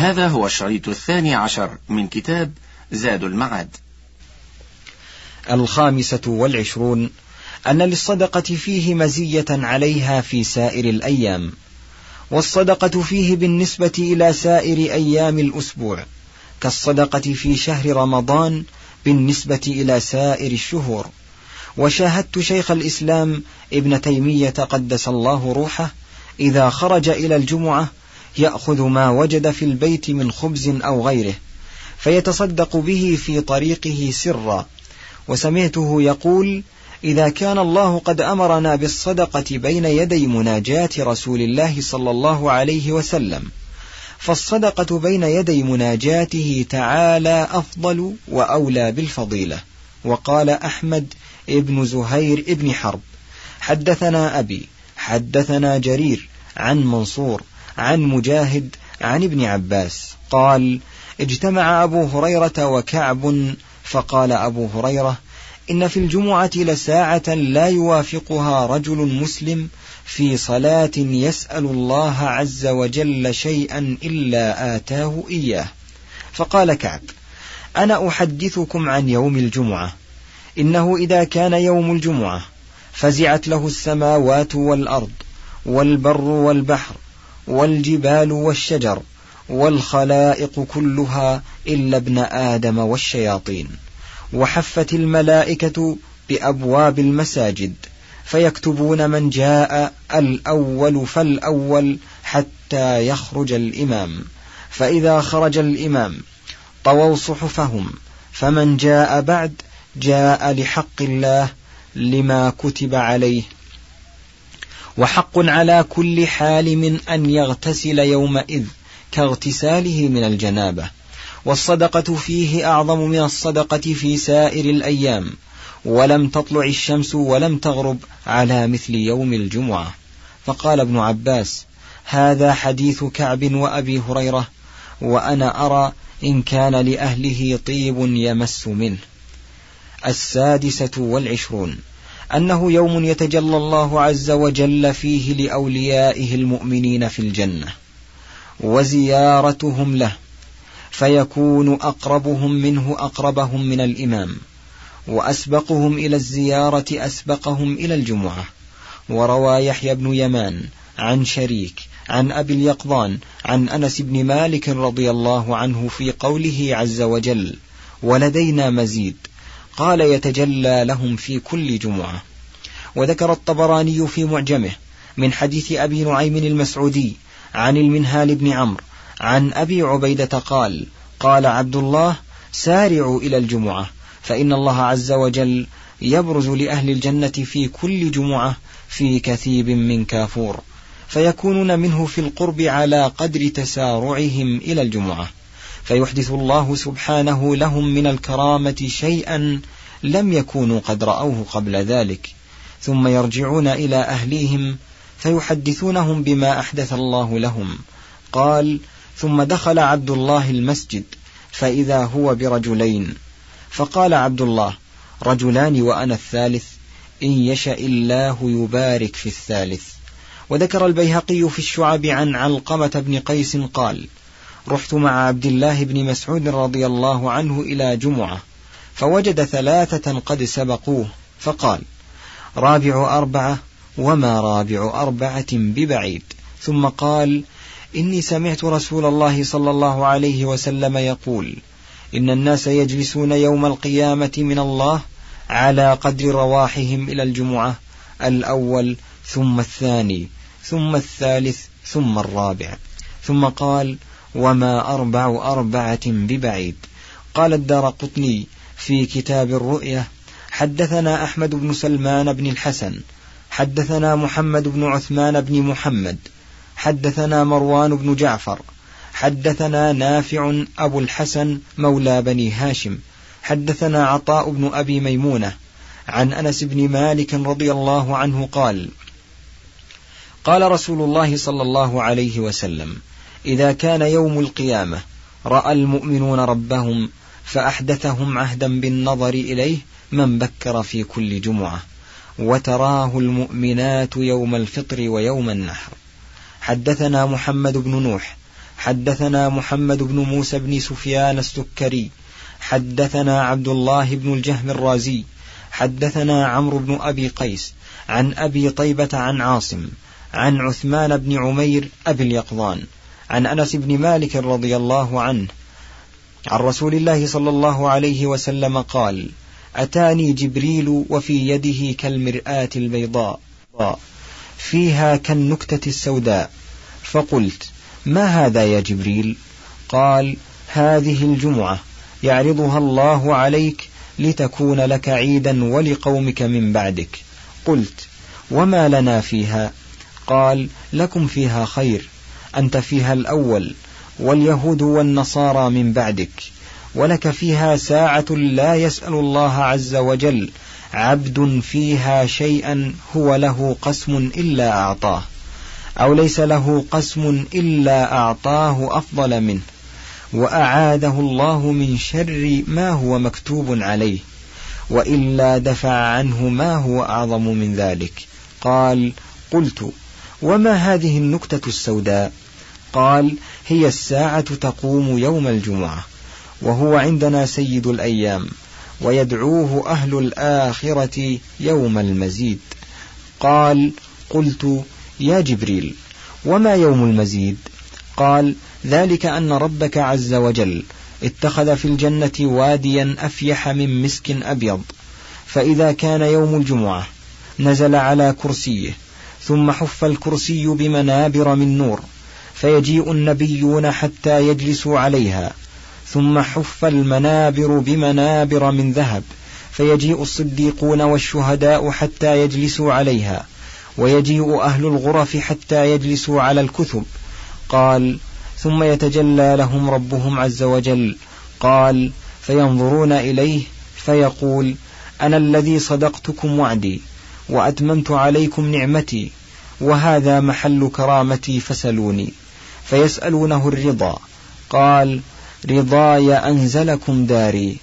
هذا هو الشريط الثاني عشر من كتاب زاد المعاد. الخامسة والعشرون أن للصدقة فيه مزية عليها في سائر الأيام والصدقة فيه بالنسبة إلى سائر أيام الأسبوع كالصدقة في شهر رمضان بالنسبة إلى سائر الشهور. وشاهدت شيخ الإسلام ابن تيمية قدس الله روحه إذا خرج إلى الجمعة يأخذ ما وجد في البيت من خبز أو غيره فيتصدق به في طريقه سرا. وسمعته يقول إذا كان الله قد أمرنا بالصدقة بين يدي مناجاة رسول الله صلى الله عليه وسلم فالصدقة بين يدي مناجاته تعالى أفضل وأولى بالفضيلة. وقال أحمد ابن زهير ابن حرب حدثنا أبي حدثنا جرير عن منصور عن مجاهد عن ابن عباس. قال اجتمع أبو هريرة وكعب فقال أبو هريرة إن في الجمعة لساعة لا يوافقها رجل مسلم في صلاة يسأل الله عز وجل شيئا إلا آتاه إياه. فقال كعب أنا أحدثكم عن يوم الجمعة. إنه إذا كان يوم الجمعة فزعت له السماوات والأرض والبر والبحر والجبال والشجر والخلائق كلها إلا ابن آدم والشياطين. وحفت الملائكة بأبواب المساجد فيكتبون من جاء الأول فالأول حتى يخرج الإمام. فإذا خرج الإمام طووا صحفهم فمن جاء بعد جاء لحق الله لما كتب عليه. وحق على كل حال من أن يغتسل يومئذ كاغتساله من الجنابة. والصدقة فيه أعظم من الصدقة في سائر الأيام. ولم تطلع الشمس ولم تغرب على مثل يوم الجمعة. فقال ابن عباس هذا حديث كعب وأبي هريرة وأنا أرى إن كان لأهله طيب يمس منه. السادسة والعشرون. أنه يوم يتجلى الله عز وجل فيه لأوليائه المؤمنين في الجنة وزيارتهم له فيكون أقربهم منه أقربهم من الإمام وأسبقهم إلى الزيارة أسبقهم إلى الجمعة. وروى يحيى بن يمان عن شريك عن أبي اليقظان عن أنس بن مالك رضي الله عنه في قوله عز وجل ولدينا مزيد قال يتجلى لهم في كل جمعة. وذكر الطبراني في معجمه من حديث أبي نعيم المسعودي عن المنهال بن عمرو عن أبي عبيدة قال قال عبد الله سارعوا إلى الجمعة فإن الله عز وجل يبرز لأهل الجنة في كل جمعة في كثيب من كافور فيكونون منه في القرب على قدر تسارعهم إلى الجمعة. فيحدث الله سبحانه لهم من الكرامة شيئا لم يكونوا قد رأوه قبل ذلك. ثم يرجعون إلى أهليهم فيحدثونهم بما أحدث الله لهم. قال ثم دخل عبد الله المسجد فإذا هو برجلين. فقال عبد الله رجلان وأنا الثالث إن يشأ الله يبارك في الثالث. وذكر البيهقي في الشعب عن علقمة بن قيس قال رحت مع عبد الله بن مسعود رضي الله عنه إلى جمعة فوجد ثلاثة قد سبقوه فقال رابع أربعة وما رابع أربعة ببعيد. ثم قال إني سمعت رسول الله صلى الله عليه وسلم يقول إن الناس يجلسون يوم القيامة من الله على قدر رواحهم إلى الجمعة الأول ثم الثاني ثم الثالث ثم الرابع. ثم قال وما أربع أربعة ببعيد. قال الدار قطني في كتاب الرؤية حدثنا أحمد بن سلمان بن الحسن حدثنا محمد بن عثمان بن محمد حدثنا مروان بن جعفر حدثنا نافع أبو الحسن مولى بني هاشم حدثنا عطاء بن أبي ميمونة عن أنس بن مالك رضي الله عنه قال قال رسول الله صلى الله عليه وسلم إذا كان يوم القيامة رأى المؤمنون ربهم فأحدثهم عهدا بالنظر إليه من بكر في كل جمعة وتراه المؤمنات يوم الفطر ويوم النحر. حدثنا محمد بن نوح حدثنا محمد بن موسى بن سفيان السكري حدثنا عبد الله بن الجهم الرازي حدثنا عمرو بن أبي قيس عن أبي طيبة عن عاصم عن عثمان بن عمير أبي اليقظان. عن أنس بن مالك رضي الله عنه عن رسول الله صلى الله عليه وسلم قال أتاني جبريل وفي يده كالمرآة البيضاء فيها كالنكتة السوداء. فقلت ما هذا يا جبريل؟ قال هذه الجمعة يعرضها الله عليك لتكون لك عيدا ولقومك من بعدك. قلت وما لنا فيها؟ قال لكم فيها خير. أنت فيها الأول واليهود والنصارى من بعدك ولك فيها ساعة لا يسأل الله عز وجل عبد فيها شيئا هو له قسم إلا أعطاه أو ليس له قسم إلا أعطاه أفضل منه وأعاده الله من شر ما هو مكتوب عليه وإلا دفع عنه ما هو أعظم من ذلك. قال قلت وما هذه النكتة السوداء؟ قال هي الساعة تقوم يوم الجمعة وهو عندنا سيد الأيام ويدعوه أهل الآخرة يوم المزيد. قال قلت يا جبريل وما يوم المزيد؟ قال ذلك أن ربك عز وجل اتخذ في الجنة واديا أفيح من مسك أبيض فإذا كان يوم الجمعة نزل على كرسيه ثم حف الكرسي بمنابر من نور. فيجيء النبيون حتى يجلسوا عليها ثم حف المنابر بمنابر من ذهب فيجيء الصديقون والشهداء حتى يجلسوا عليها ويجيء أهل الغرف حتى يجلسوا على الكثب. قال ثم يتجلى لهم ربهم عز وجل. قال فينظرون إليه فيقول أنا الذي صدقتكم وعدي وأتممت عليكم نعمتي وهذا محل كرامتي فسلوني. فيسألونه الرضا. قال رضاي أنزلكم داري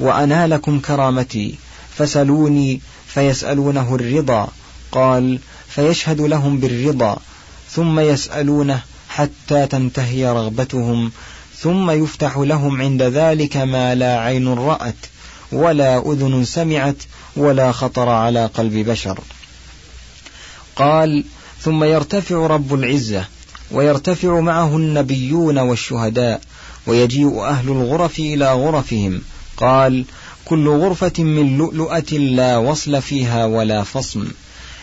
وأنالكم كرامتي. فسلوني فيسألونه الرضا. قال فيشهد لهم بالرضا. ثم يسألونه حتى تنتهي رغبتهم. ثم يفتح لهم عند ذلك ما لا عين رأت ولا أذن سمعت ولا خطر على قلب بشر. قال ثم يرتفع رب العزة. ويرتفع معه النبيون والشهداء ويجيء أهل الغرف إلى غرفهم. قال كل غرفة من لؤلؤة لا وصل فيها ولا فصم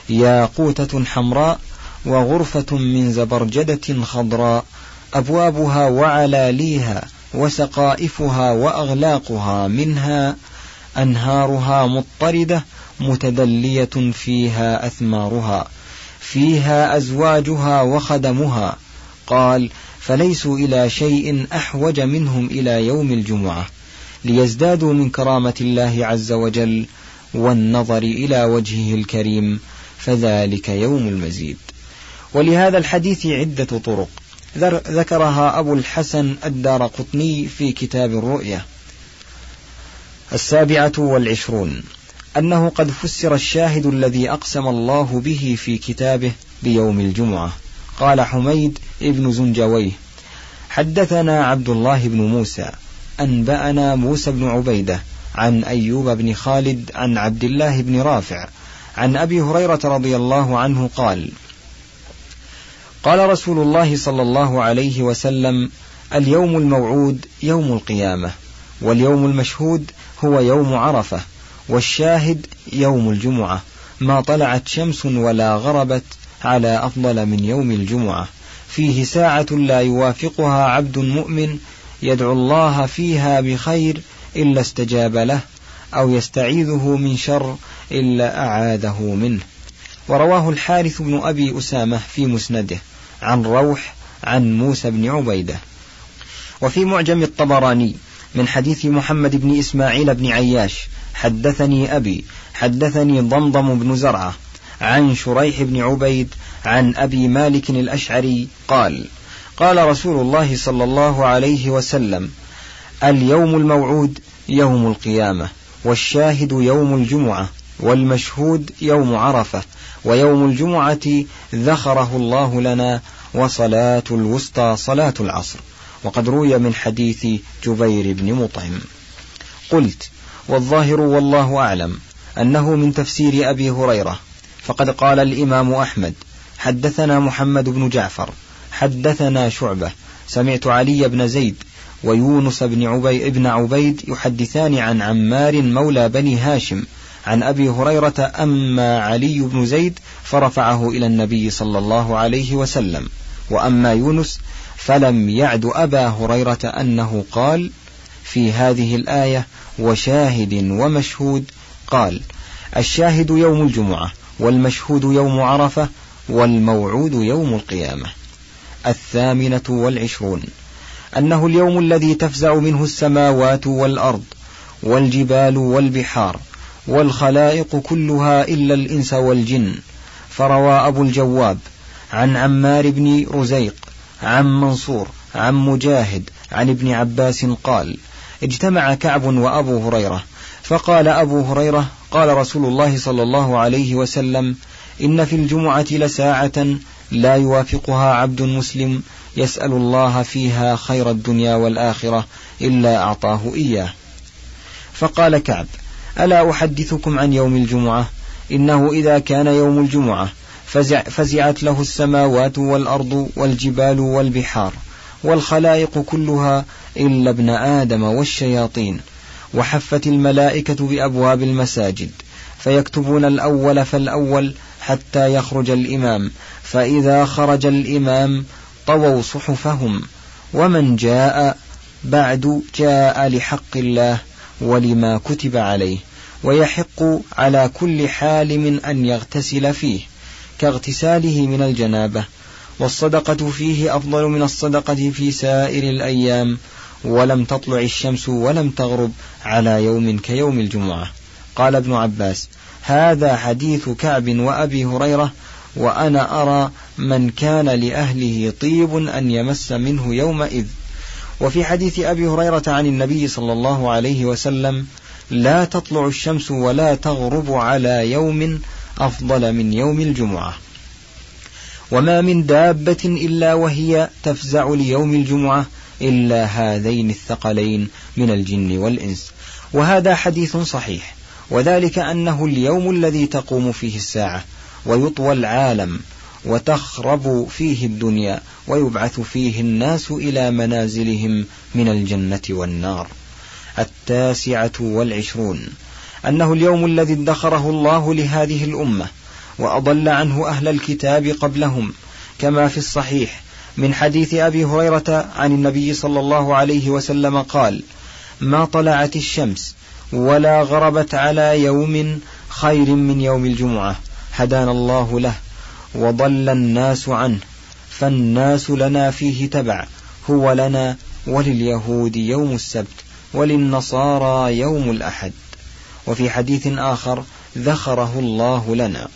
ياقوتة حمراء وغرفة من زبرجدة خضراء. أبوابها وعلاليها وسقائفها وأغلاقها. منها أنهارها مضطردة متدلية فيها أثمارها. فيها أزواجها وخدمها. قال فليسوا إلى شيء أحوج منهم إلى يوم الجمعة ليزدادوا من كرامة الله عز وجل والنظر إلى وجهه الكريم فذلك يوم المزيد. ولهذا الحديث عدة طرق. ذكرها أبو الحسن الدار قطني في كتاب الرؤية. السابعة والعشرون. أنه قد فسر الشاهد الذي أقسم الله به في كتابه بيوم الجمعة. قال حميد ابن زنجويه حدثنا عبد الله بن موسى أنبأنا موسى بن عبيدة عن أيوب بن خالد عن عبد الله بن رافع عن أبي هريرة رضي الله عنه قال قال رسول الله صلى الله عليه وسلم اليوم الموعود يوم القيامة واليوم المشهود هو يوم عرفة. والشاهد يوم الجمعة. ما طلعت شمس ولا غربت على أفضل من يوم الجمعة. فيه ساعة لا يوافقها عبد مؤمن يدعو الله فيها بخير إلا استجاب له أو يستعيذه من شر إلا أعاذه منه. ورواه الحارث بن أبي أسامة في مسنده عن روح عن موسى بن عبيدة. وفي معجم الطبراني من حديث محمد بن إسماعيل بن عياش حدثني أبي حدثني ضمضم بن زرعة عن شريح بن عبيد عن أبي مالك الأشعري قال قال رسول الله صلى الله عليه وسلم اليوم الموعود يوم القيامة والشاهد يوم الجمعة والمشهود يوم عرفة ويوم الجمعة ذخره الله لنا وصلاة الوسطى صلاة العصر. وقد روي من حديث جبير بن مطعم. قلت والظاهر والله أعلم أنه من تفسير أبي هريرة فقد قال الإمام أحمد حدثنا محمد بن جعفر حدثنا شعبة سمعت علي بن زيد ويونس بن عبي ابن عبيد يحدثان عن عمار مولى بني هاشم عن أبي هريرة أما علي بن زيد فرفعه إلى النبي صلى الله عليه وسلم وأما يونس فلم يعد أبا هريرة أنه قال في هذه الآية وشاهد ومشهود قال الشاهد يوم الجمعة والمشهود يوم عرفة والموعود يوم القيامة. الثامنة والعشرون أنه اليوم الذي تفزع منه السماوات والأرض والجبال والبحار والخلائق كلها إلا الإنس والجن. فروى أبو الجواب عن عمار بن رزيق عن منصور عن مجاهد عن ابن عباس قال اجتمع كعب وأبو هريرة فقال أبو هريرة قال رسول الله صلى الله عليه وسلم إن في الجمعة لساعة لا يوافقها عبد مسلم يسأل الله فيها خير الدنيا والآخرة إلا أعطاه إياه. فقال كعب ألا أحدثكم عن يوم الجمعة؟ إنه إذا كان يوم الجمعة فزع فزعت له السماوات والأرض والجبال والبحار والخلائق كلها إلا ابن آدم والشياطين وحفت الملائكة بأبواب المساجد فيكتبون الأول فالأول حتى يخرج الإمام فإذا خرج الإمام طووا صحفهم ومن جاء بعد جاء لحق الله ولما كتب عليه ويحق على كل حالم أن يغتسل فيه كاغتساله من الجنابة والصدقة فيه أفضل من الصدقة في سائر الأيام. ولم تطلع الشمس ولم تغرب على يوم كيوم الجمعة. قال ابن عباس هذا حديث كعب وأبي هريرة وأنا أرى من كان لأهله طيب أن يمس منه يومئذ. وفي حديث أبي هريرة عن النبي صلى الله عليه وسلم لا تطلع الشمس ولا تغرب على يوم أفضل من يوم الجمعة. وما من دابة إلا وهي تفزع ليوم الجمعة إلا هذين الثقلين من الجن والإنس. وهذا حديث صحيح. وذلك أنه اليوم الذي تقوم فيه الساعة ويطوى العالم وتخرب فيه الدنيا ويبعث فيه الناس إلى منازلهم من الجنة والنار. التاسعة والعشرون. أنه اليوم الذي ادخره الله لهذه الأمة وأضل عنه أهل الكتاب قبلهم كما في الصحيح من حديث أبي هريرة عن النبي صلى الله عليه وسلم قال ما طلعت الشمس ولا غربت على يوم خير من يوم الجمعة هدانا الله له وضل الناس عنه فالناس لنا فيه تبع هو لنا ولليهود يوم السبت وللنصارى يوم الأحد. وفي حديث آخر ذخره الله لنا.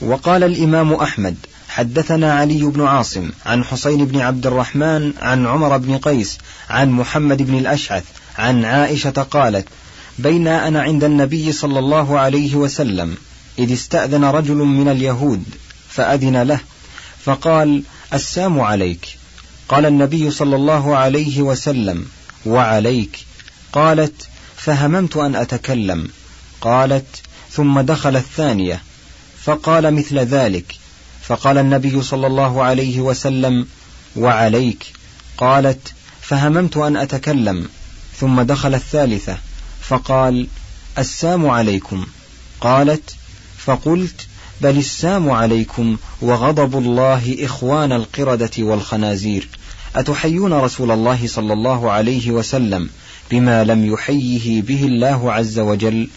وقال الإمام أحمد حدثنا علي بن عاصم عن حسين بن عبد الرحمن عن عمر بن قيس عن محمد بن الأشعث عن عائشة قالت بين أنا عند النبي صلى الله عليه وسلم إذ استأذن رجل من اليهود فأذن له فقال السام عليك. قال النبي صلى الله عليه وسلم وعليك. قالت فهممت أن أتكلم. قالت ثم دخل الثانية فقال مثل ذلك فقال النبي صلى الله عليه وسلم وعليك. قالت فهممت أن أتكلم. ثم دخل الثالثة فقال السام عليكم. قالت فقلت بل السام عليكم وغضب الله إخوان القردة والخنازير. أتحيون رسول الله صلى الله عليه وسلم بما لم يحيه به الله عز وجل؟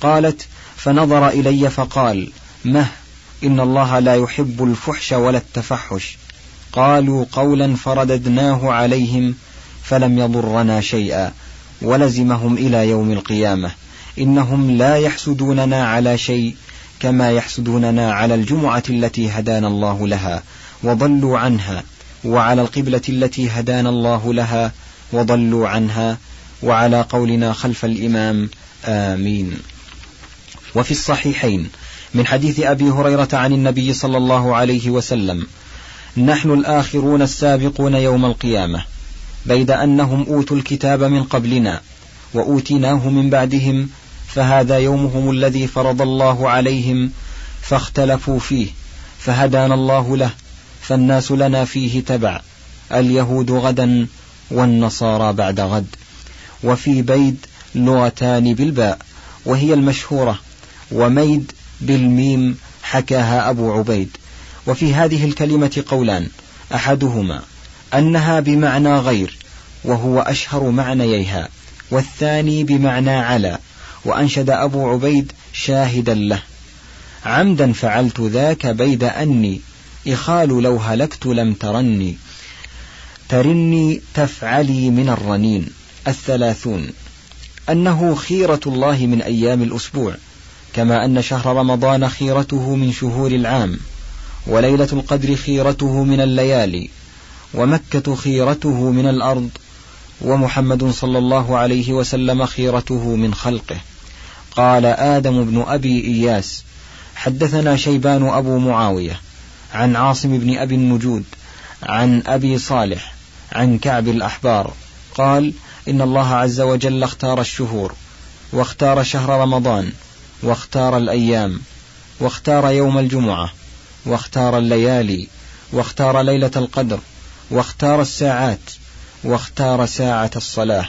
قالت فنظر إلي فقال مه إن الله لا يحب الفحش ولا التفحش. قالوا قولا فرددناه عليهم فلم يضرنا شيئا ولزمهم إلى يوم القيامة. إنهم لا يحسدوننا على شيء كما يحسدوننا على الجمعة التي هدانا الله لها وضلوا عنها وعلى القبلة التي هدانا الله لها وضلوا عنها وعلى قولنا خلف الإمام. آمين. وفي الصحيحين من حديث أبي هريرة عن النبي صلى الله عليه وسلم نحن الآخرون السابقون يوم القيامة بيد أنهم أوتوا الكتاب من قبلنا وأوتيناه من بعدهم فهذا يومهم الذي فرض الله عليهم فاختلفوا فيه فهدانا الله له فالناس لنا فيه تبع اليهود غدا والنصارى بعد غد وفي بيد لغتان بالباء وهي المشهورة وميد بالميم حكاها أبو عبيد. وفي هذه الكلمة قولان أحدهما أنها بمعنى غير وهو أشهر معنييها والثاني بمعنى على وأنشد أبو عبيد شاهدا له عمدا فعلت ذاك بيد أني إخال لو هلكت لم ترني. ترني تفعلي من الرنين. الثلاثون أنه خيرة الله من أيام الأسبوع. كما أن شهر رمضان خيرته من شهور العام وليلة القدر خيرته من الليالي ومكة خيرته من الأرض ومحمد صلى الله عليه وسلم خيرته من خلقه. قال آدم بن أبي إياس حدثنا شيبان أبو معاوية عن عاصم بن أبي النجود عن أبي صالح عن كعب الأحبار قال إن الله عز وجل اختار الشهور واختار شهر رمضان واختار الأيام واختار يوم الجمعة واختار الليالي واختار ليلة القدر واختار الساعات واختار ساعة الصلاة.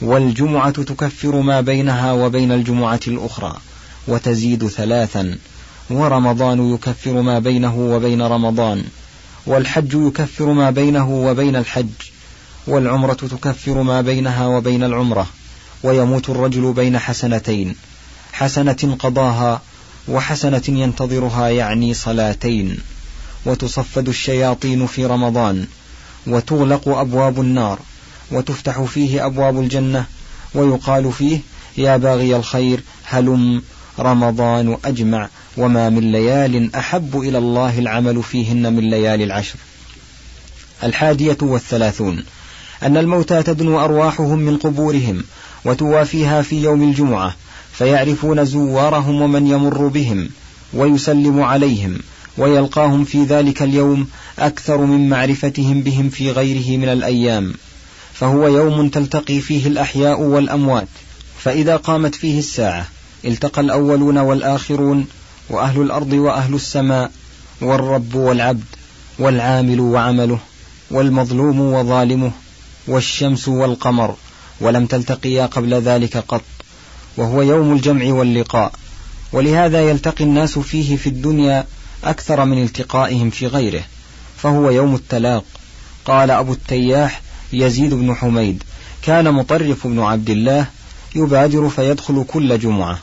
والجمعة تكفر ما بينها وبين الجمعة الأخرى وتزيد ثلاثا ورمضان يكفر ما بينه وبين رمضان والحج يكفر ما بينه وبين الحج والعمرة تكفر ما بينها وبين العمرة ويموت الرجل بين حسنتين. حسنة قضاها وحسنة ينتظرها يعني صلاتين. وتصفد الشياطين في رمضان. وتغلق أبواب النار. وتفتح فيه أبواب الجنة. ويقال فيه يا باغي الخير هلم رمضان أجمع وما من ليال أحب إلى الله العمل فيهن من ليالي العشر. الحادية والثلاثون. أن الموتى تدنو أرواحهم من قبورهم وتوافيها في يوم الجمعة. فيعرفون زوارهم ومن يمر بهم ويسلم عليهم ويلقاهم في ذلك اليوم أكثر من معرفتهم بهم في غيره من الأيام. فهو يوم تلتقي فيه الأحياء والأموات. فإذا قامت فيه الساعة التقى الأولون والآخرون وأهل الأرض وأهل السماء والرب والعبد والعامل وعمله والمظلوم وظالمه والشمس والقمر. ولم تلتقيا قبل ذلك قط. وهو يوم الجمع واللقاء. ولهذا يلتقي الناس فيه في الدنيا أكثر من التقائهم في غيره. فهو يوم التلاق. قال أبو التياح يزيد بن حميد كان مطرف بن عبد الله يبادر فيدخل كل جمعة.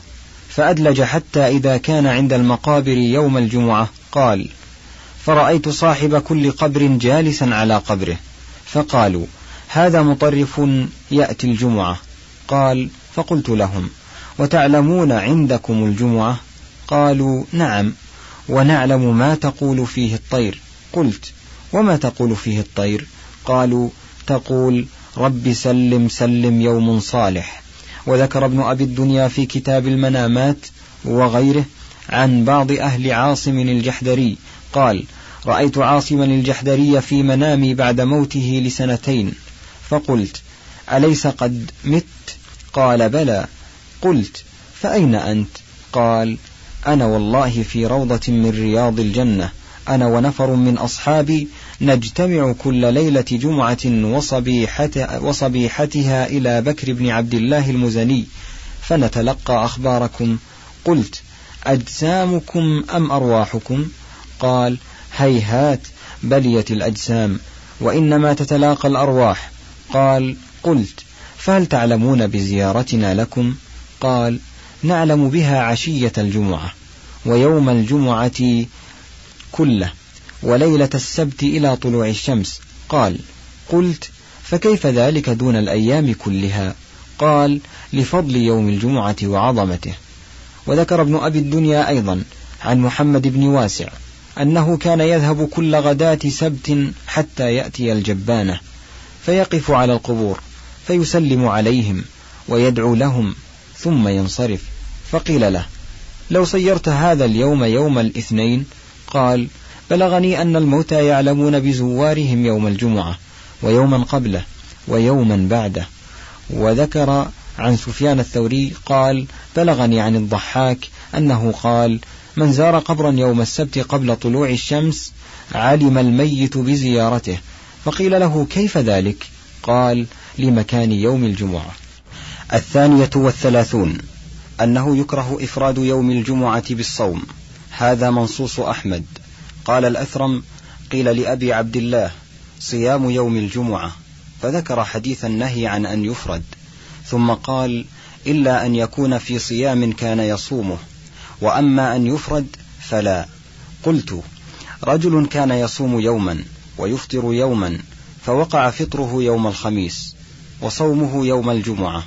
فأدلج حتى إذا كان عند المقابر يوم الجمعة قال فرأيت صاحب كل قبر جالسا على قبره. فقالوا هذا مطرف يأتي الجمعة. قال فقلت لهم وتعلمون عندكم الجمعة؟ قالوا نعم. ونعلم ما تقول فيه الطير. قلت وما تقول فيه الطير؟ قالوا تقول رب سلم سلم يوم صالح. وذكر ابن أبي الدنيا في كتاب المنامات وغيره عن بعض أهل عاصم الجحدري. قال رأيت عاصما الجحدري في منامي بعد موته لسنتين. فقلت أليس قد مت؟ قال بلى. قلت فأين أنت؟ قال أنا والله في روضة من رياض الجنة أنا ونفر من أصحابي نجتمع كل ليلة جمعة وصبيحة وصبيحتها إلى بكر بن عبد الله المزني فنتلقى أخباركم. قلت أجسامكم أم أرواحكم؟ قال هيهات بليت الأجسام وإنما تتلاقى الأرواح. قال قلت فهل تعلمون بزيارتنا لكم؟ قال نعلم بها عشية الجمعة ويوم الجمعة كله وليلة السبت إلى طلوع الشمس. قال قلت فكيف ذلك دون الأيام كلها؟ قال لفضل يوم الجمعة وعظمته. وذكر ابن أبي الدنيا أيضا عن محمد بن واسع أنه كان يذهب كل غداة سبت حتى يأتي الجبانة فيقف على القبور فيسلم عليهم ويدعو لهم ثم ينصرف. فقيل له لو صيرت هذا اليوم يوم الاثنين قال بلغني أن الموتى يعلمون بزوارهم يوم الجمعة ويوما قبله ويوما بعده. وذكر عن سفيان الثوري قال بلغني عن الضحاك أنه قال من زار قبرا يوم السبت قبل طلوع الشمس علم الميت بزيارته. فقيل له كيف ذلك؟ قال لمكان يوم الجمعة. الثانية والثلاثون أنه يكره إفراد يوم الجمعة بالصوم. هذا منصوص أحمد. قال الأثرم قيل لأبي عبد الله صيام يوم الجمعة. فذكر حديث النهي عن أن يفرد. ثم قال إلا أن يكون في صيام كان يصومه. وأما أن يفرد فلا. قلت رجل كان يصوم يوما ويفطر يوما فوقع فطره يوم الخميس وصومه يوم الجمعة.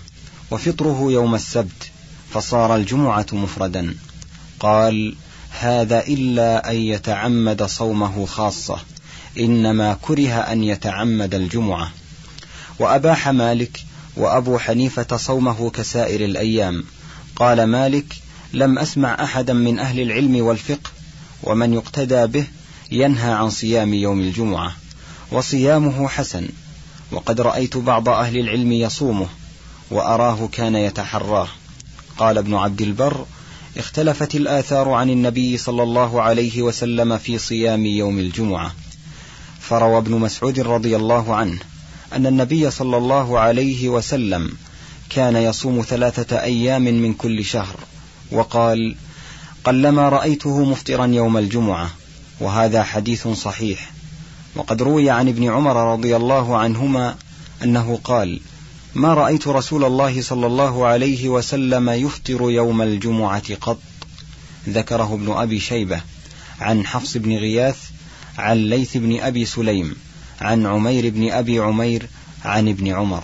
وفطره يوم السبت فصار الجمعة مفردا. قال هذا إلا أن يتعمد صومه خاصة إنما كره أن يتعمد الجمعة. وأباح مالك وأبو حنيفة صومه كسائر الأيام. قال مالك لم أسمع أحدا من أهل العلم والفقه ومن يقتدى به ينهى عن صيام يوم الجمعة وصيامه حسن. وقد رأيت بعض أهل العلم يصومه. وأراه كان يتحراه. قال ابن عبد البر اختلفت الآثار عن النبي صلى الله عليه وسلم في صيام يوم الجمعة. فروى ابن مسعود رضي الله عنه أن النبي صلى الله عليه وسلم كان يصوم ثلاثة أيام من كل شهر وقال قلما رأيته مفطرا يوم الجمعة وهذا حديث صحيح. وقد روي عن ابن عمر رضي الله عنهما أنه قال ما رأيت رسول الله صلى الله عليه وسلم يفطر يوم الجمعة قط؟ ذكره ابن أبي شيبة عن حفص بن غياث عن ليث بن أبي سليم عن عمير بن أبي عمير عن ابن عمر.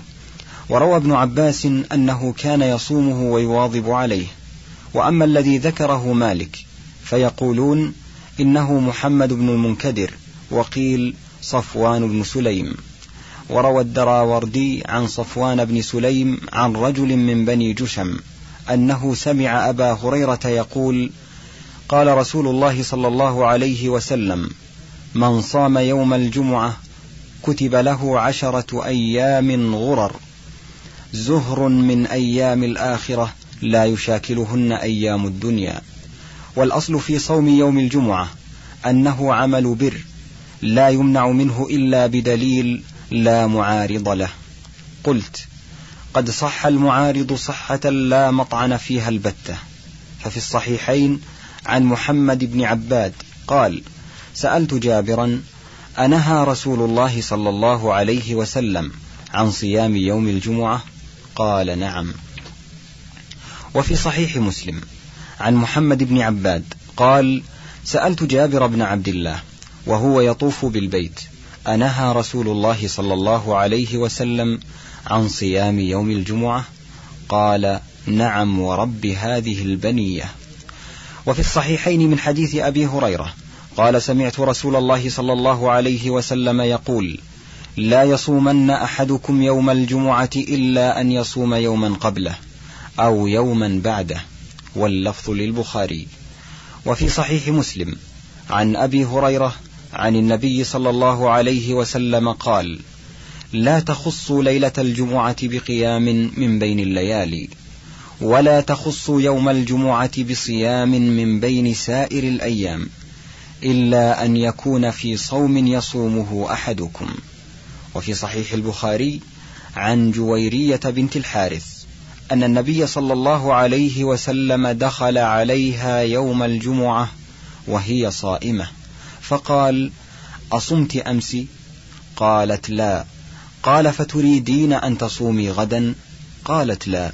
وروى ابن عباس أنه كان يصومه ويواظب عليه. وأما الذي ذكره مالك فيقولون إنه محمد بن المنكدر وقيل صفوان بن سليم. وروى الدراوردي عن صفوان بن سليم عن رجل من بني جشم أنه سمع أبا هريرة يقول قال رسول الله صلى الله عليه وسلم من صام يوم الجمعة كتب له عشرة أيام غرر زهر من أيام الآخرة لا يشاكلهن أيام الدنيا والأصل في صوم يوم الجمعة أنه عمل بر لا يمنع منه إلا بدليل لا معارض له. قلت قد صح المعارض صحة لا مطعن فيها البتة. ففي الصحيحين عن محمد بن عباد قال سألت جابرا أنهى رسول الله صلى الله عليه وسلم عن صيام يوم الجمعة؟ قال نعم. وفي صحيح مسلم عن محمد بن عباد قال سألت جابر بن عبد الله وهو يطوف بالبيت أنهى رسول الله صلى الله عليه وسلم عن صيام يوم الجمعة قال نعم ورب هذه البنية. وفي الصحيحين من حديث أبي هريرة قال سمعت رسول الله صلى الله عليه وسلم يقول لا يصومن أحدكم يوم الجمعة إلا أن يصوم يوما قبله أو يوما بعده. واللفظ للبخاري. وفي صحيح مسلم عن أبي هريرة عن النبي صلى الله عليه وسلم قال لا تخصوا ليلة الجمعة بقيام من بين الليالي ولا تخصوا يوم الجمعة بصيام من بين سائر الأيام إلا أن يكون في صوم يصومه أحدكم وفي صحيح البخاري عن جويرية بنت الحارث أن النبي صلى الله عليه وسلم دخل عليها يوم الجمعة وهي صائمة. فقال أصمت أمس؟ قالت لا. قال فتريدين أن تصومي غدا؟ قالت لا.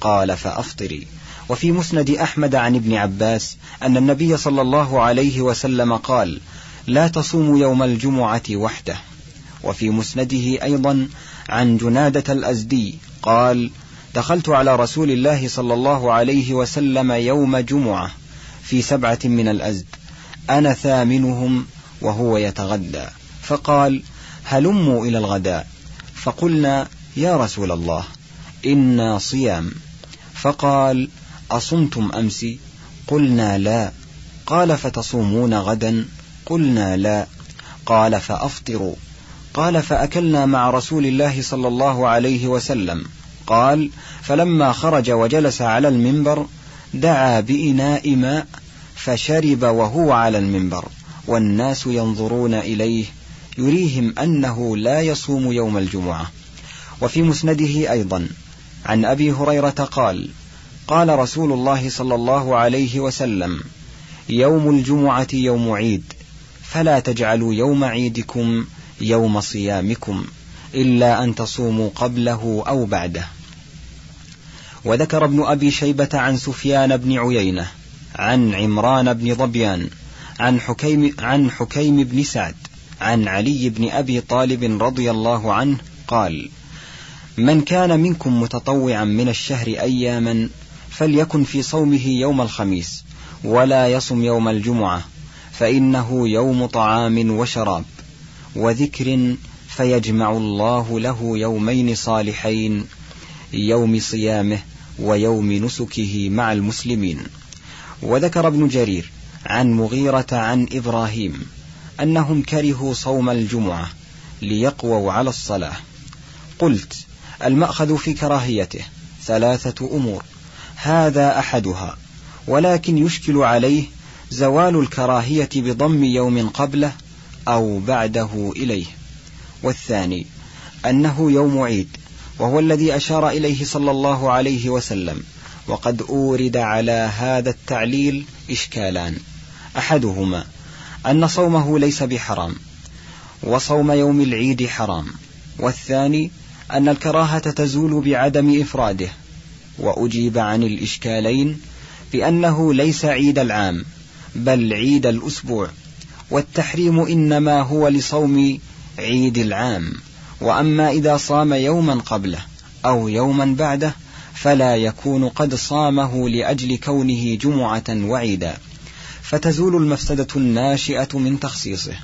قال فأفطري. وفي مسند أحمد عن ابن عباس أن النبي صلى الله عليه وسلم قال لا تصوم يوم الجمعة وحده. وفي مسنده أيضا عن جنادة الأزدي قال دخلت على رسول الله صلى الله عليه وسلم يوم جمعة في سبعة من الأزد. أنا ثامنهم وهو يتغدى. فقال هلموا إلى الغداء. فقلنا يا رسول الله إنا صيام. فقال أصمتم أمس قلنا لا. قال فتصومون غدا؟ قلنا لا. قال فأفطروا. قال فأكلنا مع رسول الله صلى الله عليه وسلم. قال فلما خرج وجلس على المنبر دعا بإناء ماء فشرب وهو على المنبر والناس ينظرون إليه يريهم أنه لا يصوم يوم الجمعة. وفي مسنده أيضا عن أبي هريرة قال قال رسول الله صلى الله عليه وسلم يوم الجمعة يوم عيد فلا تجعلوا يوم عيدكم يوم صيامكم إلا أن تصوموا قبله أو بعده. وذكر ابن أبي شيبة عن سفيان بن عيينة عن عمران بن ضبيان عن حكيم, عن حكيم بن سعد عن علي بن أبي طالب رضي الله عنه قال من كان منكم متطوعا من الشهر أياما فليكن في صومه يوم الخميس ولا يصم يوم الجمعة فإنه يوم طعام وشراب وذكر فيجمع الله له يومين صالحين يوم صيامه ويوم نسكه مع المسلمين. وذكر ابن جرير عن مغيرة عن إبراهيم أنهم كرهوا صوم الجمعة ليقووا على الصلاة. قلت المأخذ في كراهيته ثلاثة أمور هذا أحدها ولكن يشكل عليه زوال الكراهية بضم يوم قبله أو بعده إليه. والثاني أنه يوم عيد وهو الذي أشار إليه صلى الله عليه وسلم وقد أورد على هذا التعليل إشكالان. أحدهما أن صومه ليس بحرام وصوم يوم العيد حرام والثاني أن الكراهة تزول بعدم إفراده وأجيب عن الإشكالين بأنه ليس عيد العام بل عيد الأسبوع والتحريم إنما هو لصوم عيد العام وأما إذا صام يوما قبله أو يوما بعده فلا يكون قد صامه لأجل كونه جمعة وعيدا. فتزول المفسدة الناشئة من تخصيصه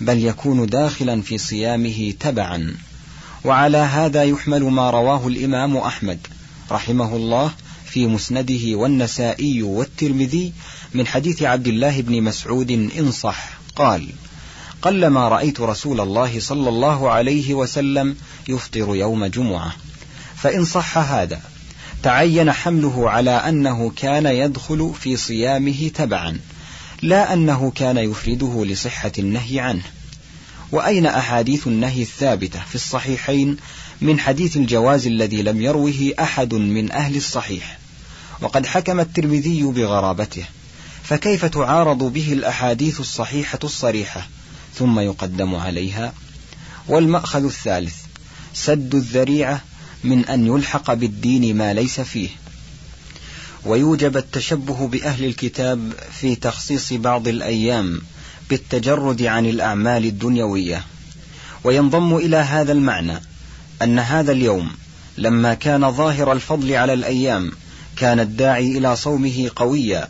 بل يكون داخلا في صيامه تبعا. وعلى هذا يحمل ما رواه الإمام أحمد رحمه الله في مسنده والنسائي والترمذي من حديث عبد الله بن مسعود إن صح. قال قلما رأيت رسول الله صلى الله عليه وسلم يفطر يوم جمعة فإن صح هذا تعين حمله على أنه كان يدخل في صيامه تبعا لا أنه كان يفرده لصحة النهي عنه. وأين أحاديث النهي الثابتة في الصحيحين من حديث الجواز الذي لم يروه أحد من أهل الصحيح؟ وقد حكم الترمذي بغرابته فكيف تعارض به الأحاديث الصحيحة الصريحة؟ ثم يقدم عليها. والمأخذ الثالث سد الذريعة من أن يلحق بالدين ما ليس فيه. ويوجب التشبه بأهل الكتاب في تخصيص بعض الأيام بالتجرد عن الأعمال الدنيوية. وينضم إلى هذا المعنى أن هذا اليوم لما كان ظاهر الفضل على الأيام كان الداعي إلى صومه قويا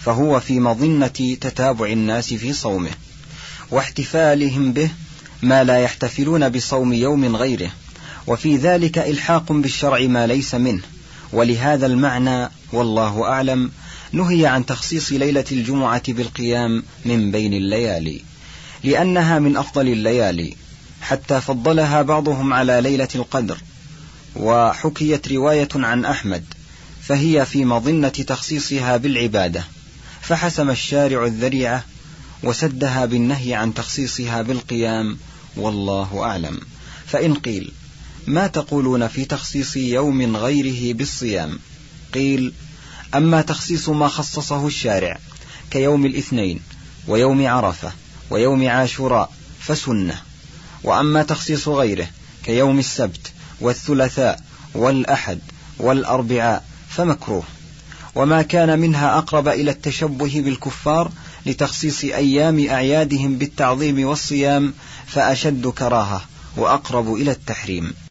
فهو في مظنة تتابع الناس في صومه واحتفالهم به ما لا يحتفلون بصوم يوم غيره. وفي ذلك إلحاق بالشرع ما ليس منه. ولهذا المعنى والله أعلم نهي عن تخصيص ليلة الجمعة بالقيام من بين الليالي لأنها من أفضل الليالي حتى فضلها بعضهم على ليلة القدر. وحكيت رواية عن أحمد فهي في مظنة تخصيصها بالعبادة. فحسم الشارع الذريعة وسدها بالنهي عن تخصيصها بالقيام والله أعلم. فإن قيل ما تقولون في تخصيص يوم غيره بالصيام؟ قيل أما تخصيص ما خصصه الشارع كيوم الاثنين ويوم عرفة ويوم عاشوراء فسنة. وأما تخصيص غيره كيوم السبت والثلاثاء والأحد والأربعاء فمكروه. وما كان منها أقرب إلى التشبه بالكفار لتخصيص أيام أعيادهم بالتعظيم والصيام فأشد كراهة وأقرب إلى التحريم.